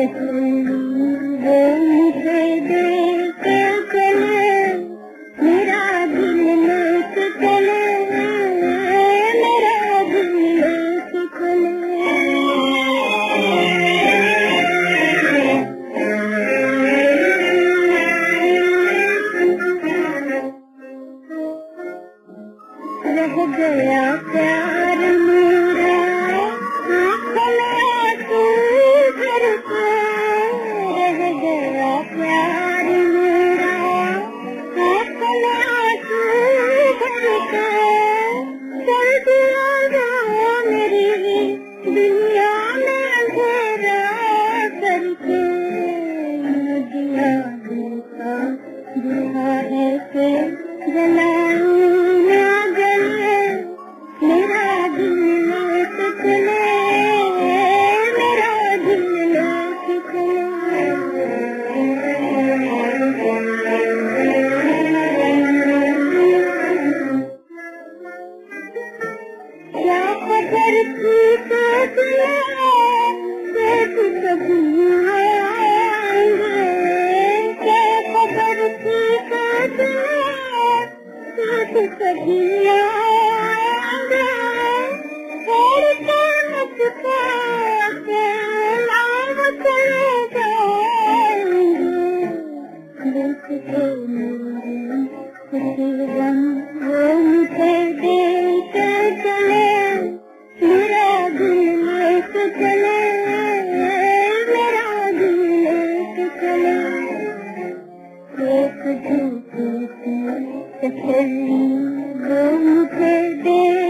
you. रह गया प्यार में घर की के के घर घर किरमे acredito que você é feliz. Vamos